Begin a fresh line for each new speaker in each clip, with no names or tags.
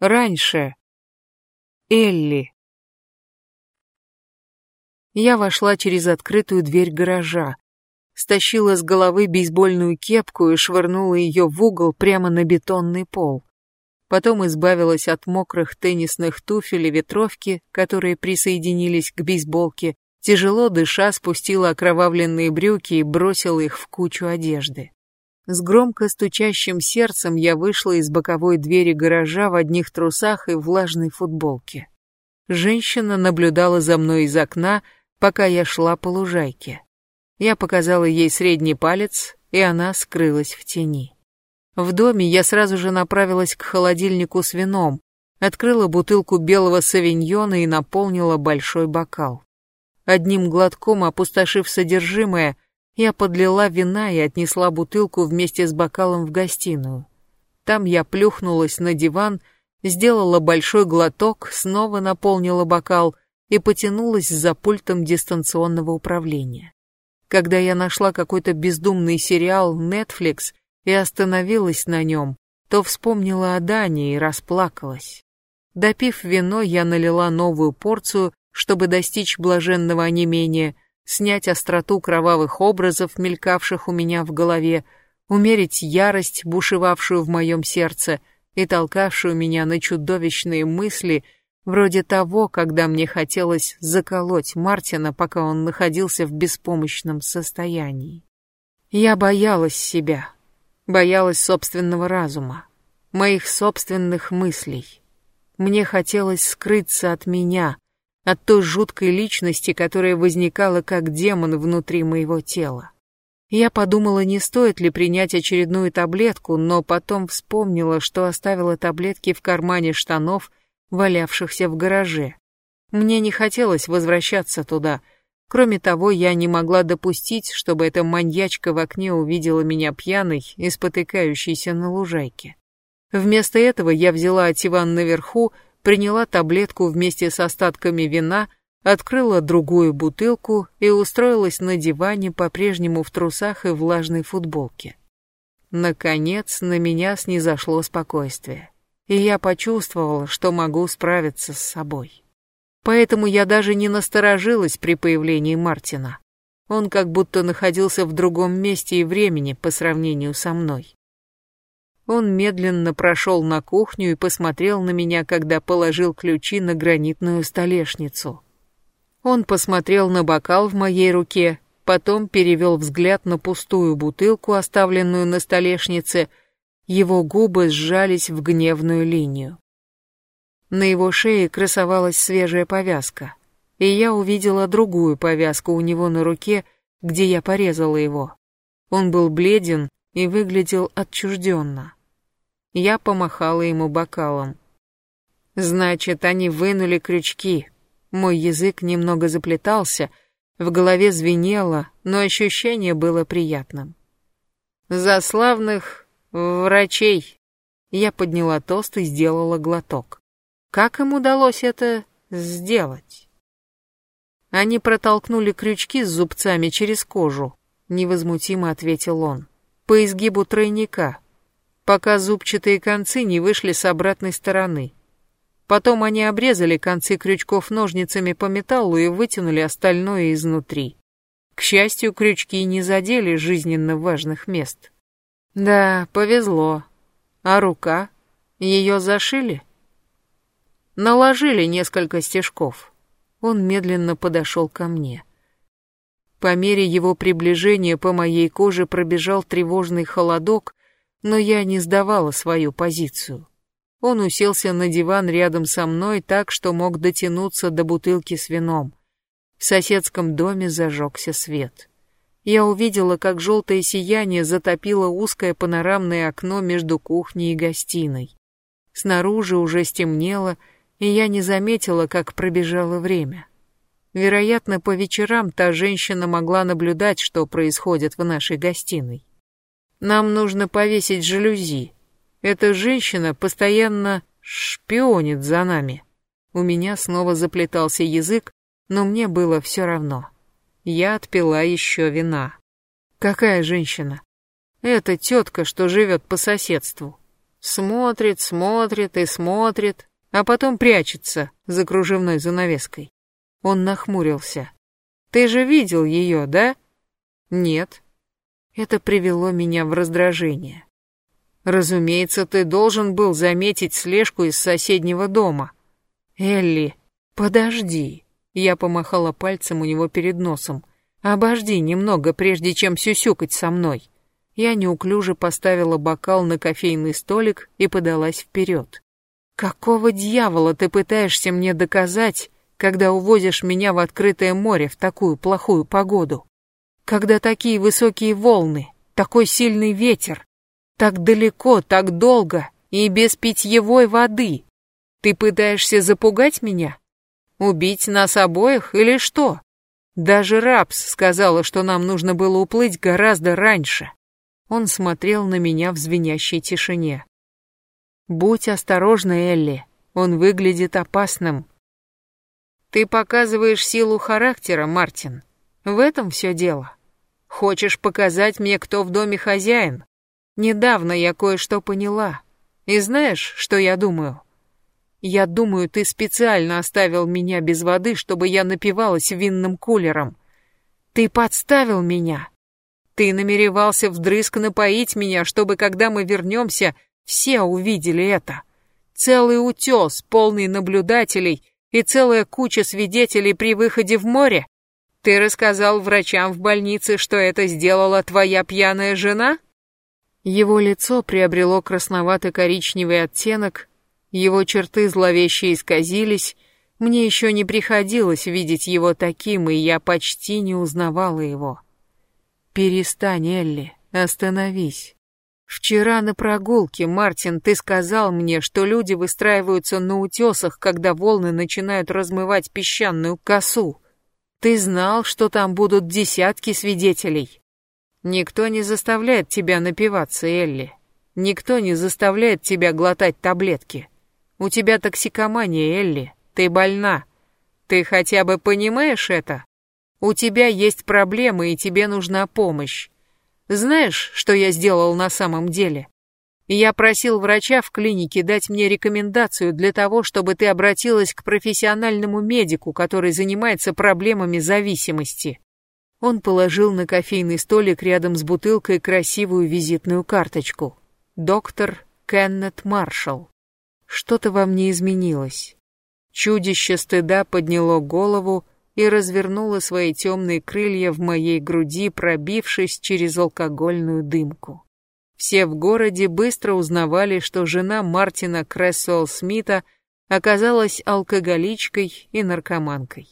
Раньше. Элли. Я вошла через открытую дверь гаража, стащила с головы бейсбольную кепку и швырнула ее в угол прямо на бетонный пол. Потом избавилась от мокрых теннисных туфель и ветровки, которые присоединились к бейсболке, тяжело дыша спустила окровавленные брюки и бросила их в кучу одежды. С громко стучащим сердцем я вышла из боковой двери гаража в одних трусах и влажной футболке. Женщина наблюдала за мной из окна, пока я шла по лужайке. Я показала ей средний палец, и она скрылась в тени. В доме я сразу же направилась к холодильнику с вином, открыла бутылку белого савиньона и наполнила большой бокал. Одним глотком опустошив содержимое, я подлила вина и отнесла бутылку вместе с бокалом в гостиную. Там я плюхнулась на диван, сделала большой глоток, снова наполнила бокал и потянулась за пультом дистанционного управления. Когда я нашла какой-то бездумный сериал Netflix и остановилась на нем, то вспомнила о Дане и расплакалась. Допив вино, я налила новую порцию, чтобы достичь блаженного онемения, снять остроту кровавых образов, мелькавших у меня в голове, умерить ярость, бушевавшую в моем сердце и толкавшую меня на чудовищные мысли — Вроде того, когда мне хотелось заколоть Мартина, пока он находился в беспомощном состоянии. Я боялась себя, боялась собственного разума, моих собственных мыслей. Мне хотелось скрыться от меня, от той жуткой личности, которая возникала как демон внутри моего тела. Я подумала, не стоит ли принять очередную таблетку, но потом вспомнила, что оставила таблетки в кармане штанов валявшихся в гараже. Мне не хотелось возвращаться туда. Кроме того, я не могла допустить, чтобы эта маньячка в окне увидела меня пьяной и спотыкающейся на лужайке. Вместо этого я взяла ативан наверху, приняла таблетку вместе с остатками вина, открыла другую бутылку и устроилась на диване, по-прежнему в трусах и влажной футболке. Наконец на меня снизошло спокойствие и я почувствовала, что могу справиться с собой. Поэтому я даже не насторожилась при появлении Мартина. Он как будто находился в другом месте и времени по сравнению со мной. Он медленно прошел на кухню и посмотрел на меня, когда положил ключи на гранитную столешницу. Он посмотрел на бокал в моей руке, потом перевел взгляд на пустую бутылку, оставленную на столешнице, его губы сжались в гневную линию. На его шее красовалась свежая повязка, и я увидела другую повязку у него на руке, где я порезала его. Он был бледен и выглядел отчужденно. Я помахала ему бокалом. Значит, они вынули крючки. Мой язык немного заплетался, в голове звенело, но ощущение было приятным. За славных «Врачей!» Я подняла тост и сделала глоток. Как им удалось это сделать? Они протолкнули крючки с зубцами через кожу, невозмутимо ответил он, по изгибу тройника, пока зубчатые концы не вышли с обратной стороны. Потом они обрезали концы крючков ножницами по металлу и вытянули остальное изнутри. К счастью, крючки не задели жизненно важных мест. Да, повезло. А рука? Ее зашили? Наложили несколько стежков. Он медленно подошел ко мне. По мере его приближения по моей коже пробежал тревожный холодок, но я не сдавала свою позицию. Он уселся на диван рядом со мной так, что мог дотянуться до бутылки с вином. В соседском доме зажегся свет я увидела, как желтое сияние затопило узкое панорамное окно между кухней и гостиной. Снаружи уже стемнело, и я не заметила, как пробежало время. Вероятно, по вечерам та женщина могла наблюдать, что происходит в нашей гостиной. Нам нужно повесить жалюзи. Эта женщина постоянно шпионит за нами. У меня снова заплетался язык, но мне было все равно. Я отпила еще вина. Какая женщина? Это тетка, что живет по соседству. Смотрит, смотрит и смотрит, а потом прячется за кружевной занавеской. Он нахмурился. Ты же видел ее, да? Нет. Это привело меня в раздражение. Разумеется, ты должен был заметить слежку из соседнего дома. Элли, подожди. Я помахала пальцем у него перед носом. Обожди немного, прежде чем сюсюкать со мной. Я неуклюже поставила бокал на кофейный столик и подалась вперед. Какого дьявола ты пытаешься мне доказать, когда увозишь меня в открытое море в такую плохую погоду? Когда такие высокие волны, такой сильный ветер, так далеко, так долго и без питьевой воды. Ты пытаешься запугать меня? Убить нас обоих или что? Даже Рапс сказала, что нам нужно было уплыть гораздо раньше. Он смотрел на меня в звенящей тишине. Будь осторожна, Элли. Он выглядит опасным. Ты показываешь силу характера, Мартин. В этом все дело. Хочешь показать мне, кто в доме хозяин? Недавно я кое-что поняла. И знаешь, что я думаю? Я думаю, ты специально оставил меня без воды, чтобы я напивалась винным кулером. Ты подставил меня. Ты намеревался вдрызг напоить меня, чтобы, когда мы вернемся, все увидели это. Целый утес, полный наблюдателей и целая куча свидетелей при выходе в море. Ты рассказал врачам в больнице, что это сделала твоя пьяная жена? Его лицо приобрело красновато-коричневый оттенок, его черты зловеще исказились, мне еще не приходилось видеть его таким, и я почти не узнавала его. «Перестань, Элли, остановись. Вчера на прогулке, Мартин, ты сказал мне, что люди выстраиваются на утесах, когда волны начинают размывать песчаную косу. Ты знал, что там будут десятки свидетелей. Никто не заставляет тебя напиваться, Элли. Никто не заставляет тебя глотать таблетки. У тебя токсикомания, Элли. Ты больна. Ты хотя бы понимаешь это? У тебя есть проблемы, и тебе нужна помощь. Знаешь, что я сделал на самом деле? Я просил врача в клинике дать мне рекомендацию для того, чтобы ты обратилась к профессиональному медику, который занимается проблемами зависимости. Он положил на кофейный столик рядом с бутылкой красивую визитную карточку. Доктор Кеннет Маршалл. Что-то во мне изменилось. Чудище стыда подняло голову и развернуло свои темные крылья в моей груди, пробившись через алкогольную дымку. Все в городе быстро узнавали, что жена Мартина Крессуэлл Смита оказалась алкоголичкой и наркоманкой.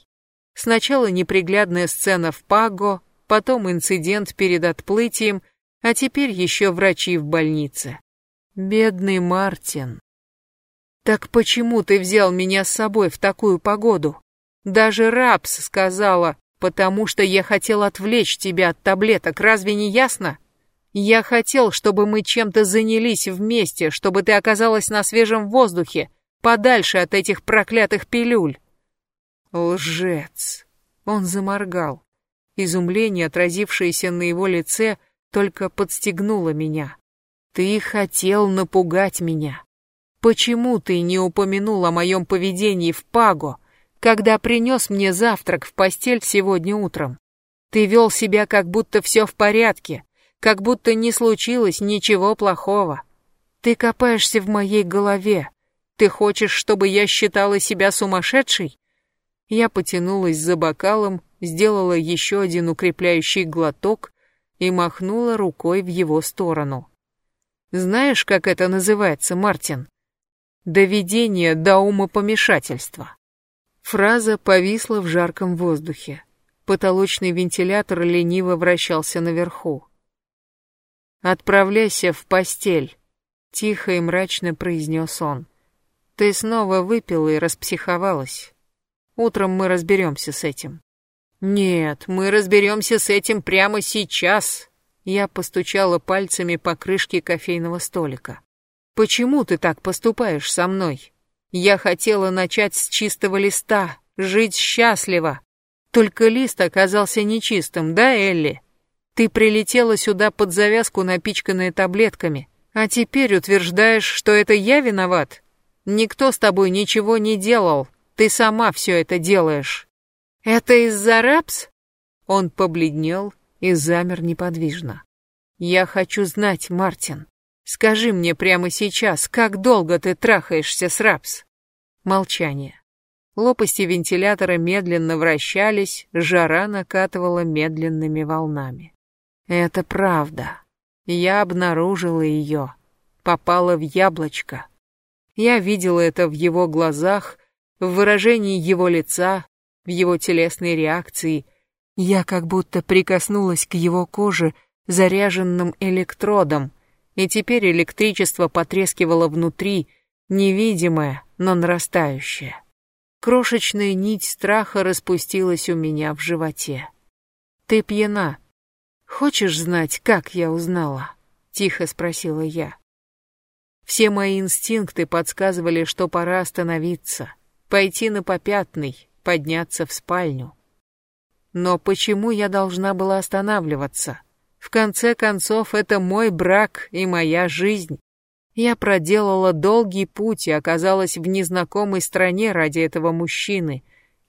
Сначала неприглядная сцена в Паго, потом инцидент перед отплытием, а теперь еще врачи в больнице. Бедный Мартин. «Так почему ты взял меня с собой в такую погоду?» Даже Рапс сказала, потому что я хотел отвлечь тебя от таблеток, разве не ясно? Я хотел, чтобы мы чем-то занялись вместе, чтобы ты оказалась на свежем воздухе, подальше от этих проклятых пилюль. Лжец. Он заморгал. Изумление, отразившееся на его лице, только подстегнуло меня. Ты хотел напугать меня. Почему ты не упомянул о моем поведении в Паго, когда принес мне завтрак в постель сегодня утром? Ты вел себя, как будто все в порядке, как будто не случилось ничего плохого. Ты копаешься в моей голове. Ты хочешь, чтобы я считала себя сумасшедшей? Я потянулась за бокалом, сделала еще один укрепляющий глоток и махнула рукой в его сторону. Знаешь, как это называется, Мартин? доведение до умопомешательства. Фраза повисла в жарком воздухе. Потолочный вентилятор лениво вращался наверху. «Отправляйся в постель», — тихо и мрачно произнес он. «Ты снова выпила и распсиховалась. Утром мы разберемся с этим». «Нет, мы разберемся с этим прямо сейчас», — я постучала пальцами по крышке кофейного столика. Почему ты так поступаешь со мной? Я хотела начать с чистого листа, жить счастливо. Только лист оказался нечистым, да, Элли? Ты прилетела сюда под завязку, напичканная таблетками, А теперь утверждаешь, что это я виноват? Никто с тобой ничего не делал, ты сама все это делаешь. Это из-за рапс? Он побледнел и замер неподвижно. Я хочу знать, Мартин. Скажи мне прямо сейчас, как долго ты трахаешься с рапс? Молчание. Лопасти вентилятора медленно вращались, жара накатывала медленными волнами. Это правда. Я обнаружила ее. Попала в яблочко. Я видела это в его глазах, в выражении его лица, в его телесной реакции. Я как будто прикоснулась к его коже заряженным электродом, и теперь электричество потрескивало внутри, невидимое, но нарастающее. Крошечная нить страха распустилась у меня в животе. «Ты пьяна. Хочешь знать, как я узнала?» — тихо спросила я. Все мои инстинкты подсказывали, что пора остановиться, пойти на попятный, подняться в спальню. Но почему я должна была останавливаться? В конце концов, это мой брак и моя жизнь. Я проделала долгий путь и оказалась в незнакомой стране ради этого мужчины.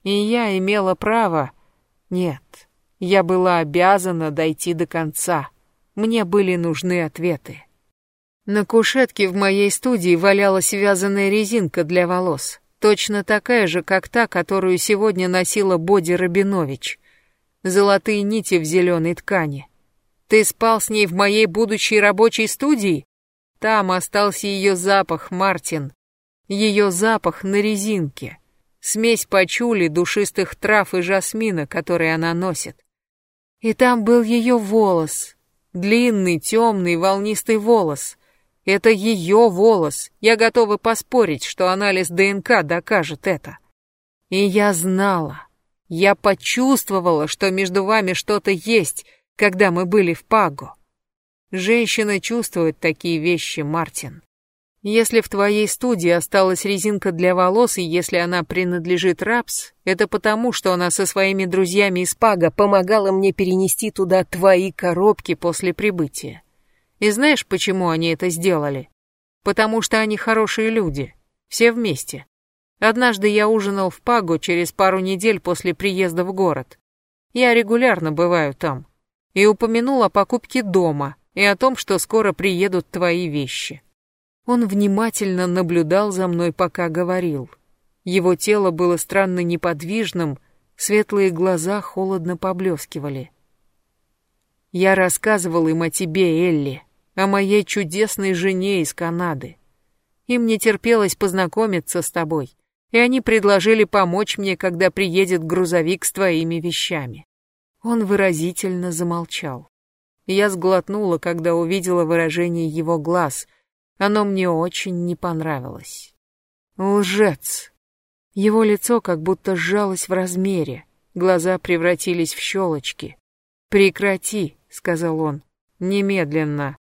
И я имела право... Нет, я была обязана дойти до конца. Мне были нужны ответы. На кушетке в моей студии валялась вязаная резинка для волос, точно такая же, как та, которую сегодня носила Боди Рабинович. Золотые нити в зеленой ткани. Ты спал с ней в моей будущей рабочей студии? Там остался ее запах, Мартин. Ее запах на резинке. Смесь пачули, душистых трав и жасмина, который она носит. И там был ее волос. Длинный, темный, волнистый волос. Это ее волос. Я готова поспорить, что анализ ДНК докажет это. И я знала. Я почувствовала, что между вами что-то есть, когда мы были в Паго. Женщина чувствует такие вещи, Мартин. Если в твоей студии осталась резинка для волос, и если она принадлежит Рапс, это потому, что она со своими друзьями из Пага помогала мне перенести туда твои коробки после прибытия. И знаешь, почему они это сделали? Потому что они хорошие люди. Все вместе. Однажды я ужинал в Пагу через пару недель после приезда в город. Я регулярно бываю там. И упомянул о покупке дома и о том, что скоро приедут твои вещи. Он внимательно наблюдал за мной, пока говорил. Его тело было странно неподвижным, светлые глаза холодно поблескивали. Я рассказывал им о тебе, Элли, о моей чудесной жене из Канады. Им не терпелось познакомиться с тобой, и они предложили помочь мне, когда приедет грузовик с твоими вещами. Он выразительно замолчал. Я сглотнула, когда увидела выражение его глаз. Оно мне очень не понравилось. Лжец. Его лицо как будто сжалось в размере, глаза превратились в щелочки. «Прекрати», — сказал он, — «немедленно».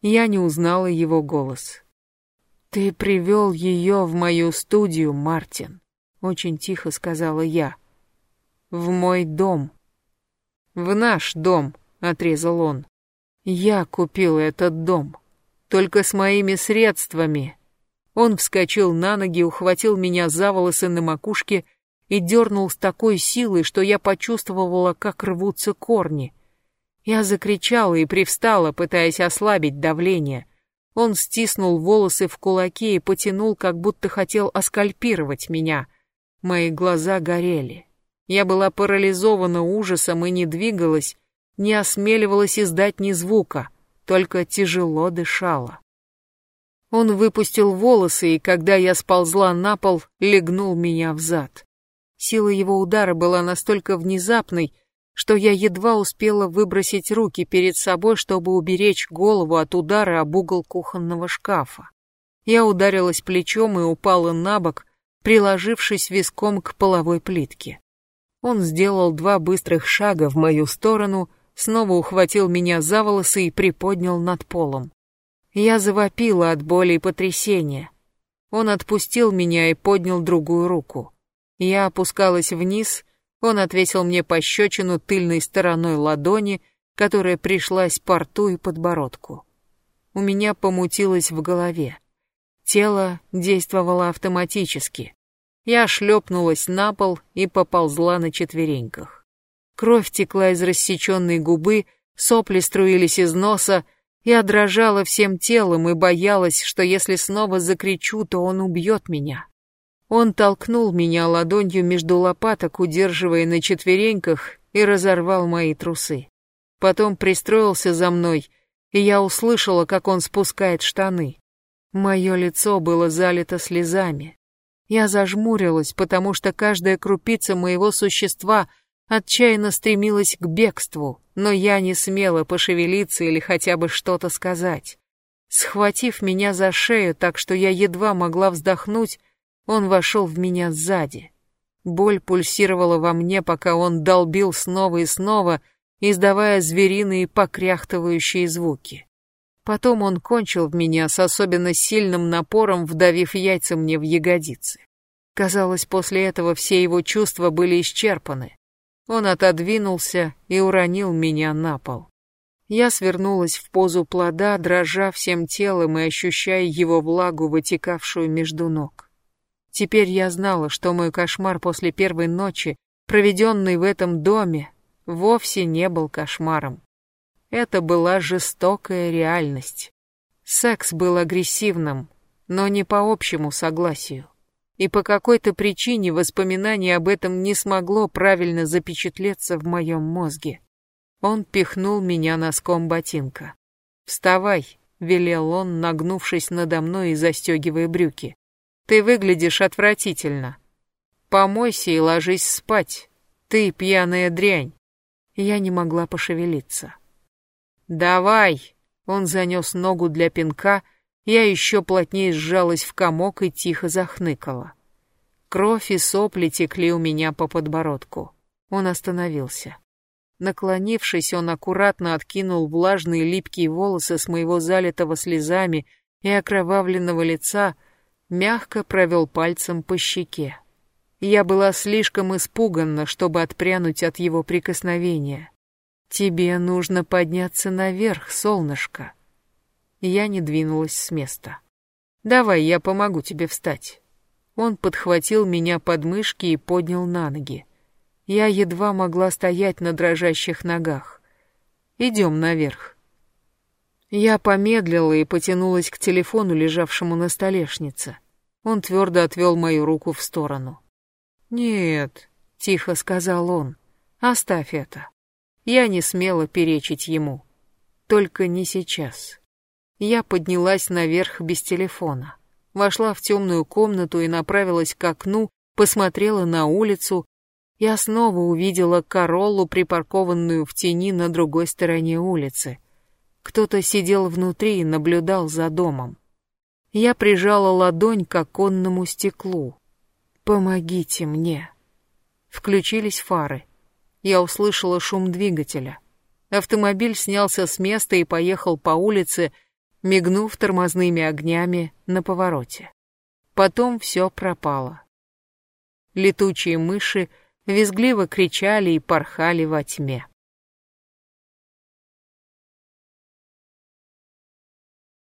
Я не узнала его голос. «Ты привел ее в мою студию, Мартин», — очень тихо сказала я. «В мой дом». «В наш дом», — отрезал он. «Я купил этот дом. Только с моими средствами». Он вскочил на ноги, ухватил меня за волосы на макушке и дернул с такой силой, что я почувствовала, как рвутся корни. Я закричала и привстала, пытаясь ослабить давление. Он стиснул волосы в кулаки и потянул, как будто хотел оскальпировать меня. Мои глаза горели. Я была парализована ужасом и не двигалась, не осмеливалась издать ни звука, только тяжело дышала. Он выпустил волосы, и когда я сползла на пол, легнул меня в зад. Сила его удара была настолько внезапной, что я едва успела выбросить руки перед собой, чтобы уберечь голову от удара об угол кухонного шкафа. Я ударилась плечом и упала на бок, приложившись виском к половой плитке. Он сделал два быстрых шага в мою сторону, снова ухватил меня за волосы и приподнял над полом. Я завопила от боли и потрясения. Он отпустил меня и поднял другую руку. Я опускалась вниз, он ответил мне пощечину тыльной стороной ладони, которая пришлась по рту и подбородку. у меня помутилось в голове. Тело действовало автоматически. Я шлепнулась на пол и поползла на четвереньках. Кровь текла из рассеченной губы, сопли струились из носа, я дрожала всем телом и боялась, что если снова закричу, то он убьет меня. Он толкнул меня ладонью между лопаток, удерживая на четвереньках, и разорвал мои трусы. Потом пристроился за мной, и я услышала, как он спускает штаны. Мое лицо было залито слезами. Я зажмурилась, потому что каждая крупица моего существа отчаянно стремилась к бегству, но я не смела пошевелиться или хотя бы что-то сказать. Схватив меня за шею так, что я едва могла вздохнуть, он вошел в меня сзади. Боль пульсировала во мне, пока он долбил снова и снова, издавая звериные покряхтывающие звуки. Потом он кончил в меня с особенно сильным напором, вдавив яйца мне в ягодицы. Казалось, после этого все его чувства были исчерпаны. Он отодвинулся и уронил меня на пол. Я свернулась в позу плода, дрожа всем телом и ощущая его влагу, вытекавшую между ног. Теперь я знала, что мой кошмар после первой ночи, проведенный в этом доме, вовсе не был кошмаром. Это была жестокая реальность. Секс был агрессивным, но не по общему согласию. И по какой-то причине воспоминание об этом не смогло правильно запечатлеться в моем мозге. Он пихнул меня носком ботинка. «Вставай», — велел он, нагнувшись надо мной и застегивая брюки. «Ты выглядишь отвратительно. Помойся и ложись спать. Ты пьяная дрянь». Я не могла пошевелиться. «Давай!» Он занес ногу для пинка, я еще плотнее сжалась в комок и тихо захныкала. Кровь и сопли текли у меня по подбородку. Он остановился. Наклонившись, он аккуратно откинул влажные липкие волосы с моего залитого слезами и окровавленного лица, мягко провел пальцем по щеке. Я была слишком испуганна, чтобы отпрянуть от его прикосновения. «Тебе нужно подняться наверх, солнышко». Я не двинулась с места. «Давай, я помогу тебе встать». Он подхватил меня под мышки и поднял на ноги. Я едва могла стоять на дрожащих ногах. «Идем наверх». Я помедлила и потянулась к телефону, лежавшему на столешнице. Он твердо отвел мою руку в сторону. «Нет», — тихо сказал он, — «оставь это». Я не смела перечить ему. Только не сейчас. Я поднялась наверх без телефона. Вошла в темную комнату и направилась к окну, посмотрела на улицу. Я снова увидела Короллу, припаркованную в тени на другой стороне улицы. Кто-то сидел внутри и наблюдал за домом. Я прижала ладонь к оконному стеклу. «Помогите мне». Включились фары я услышала шум двигателя. Автомобиль снялся с места и поехал по улице, мигнув тормозными огнями на повороте. Потом все пропало. Летучие мыши визгливо кричали и порхали во тьме.